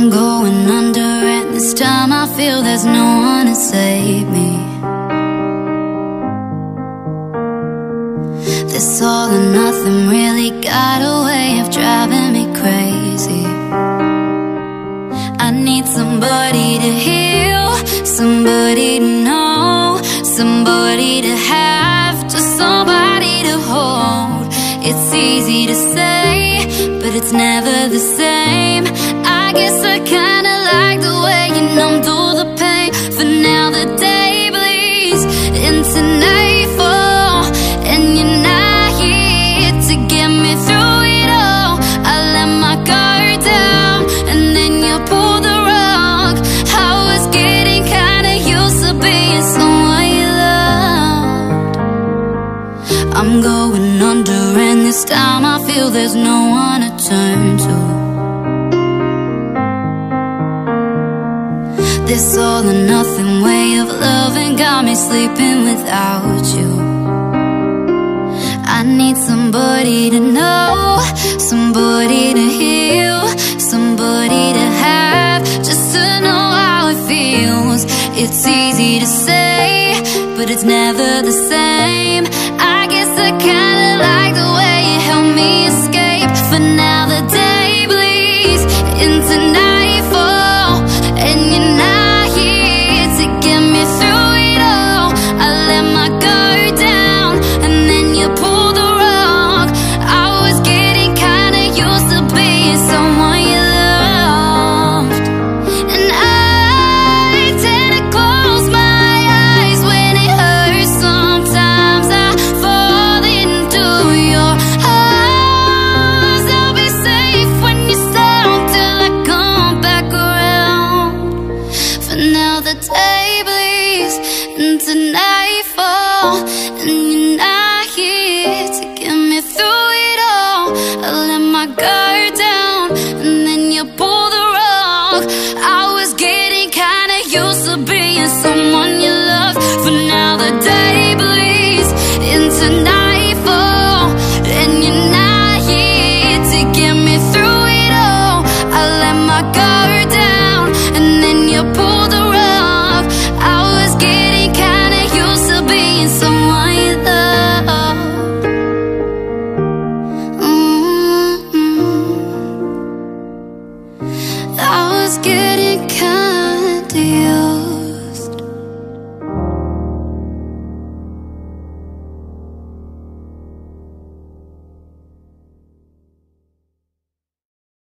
I'm going under, and this time I feel there's no one to save me. This all or nothing really got a way of driving me crazy. I need somebody to heal, somebody to know, somebody to have, just somebody to hold. It's easy to say, but it's never the same. I kinda like the way you numbed all the pain. For now, the day bleeds into nightfall, and you're not here to get me through it all. I let my guard down, and then you pulled the rug. I was getting kinda used to being someone you loved. I'm going under, and this time I feel there's no one to turn to. This all or nothing way of loving got me sleeping without you. I need somebody to know, somebody to heal, somebody to have, just to know how it feels. It's easy to say, but it's never the same. And you're not here to get me through it all. I let my guard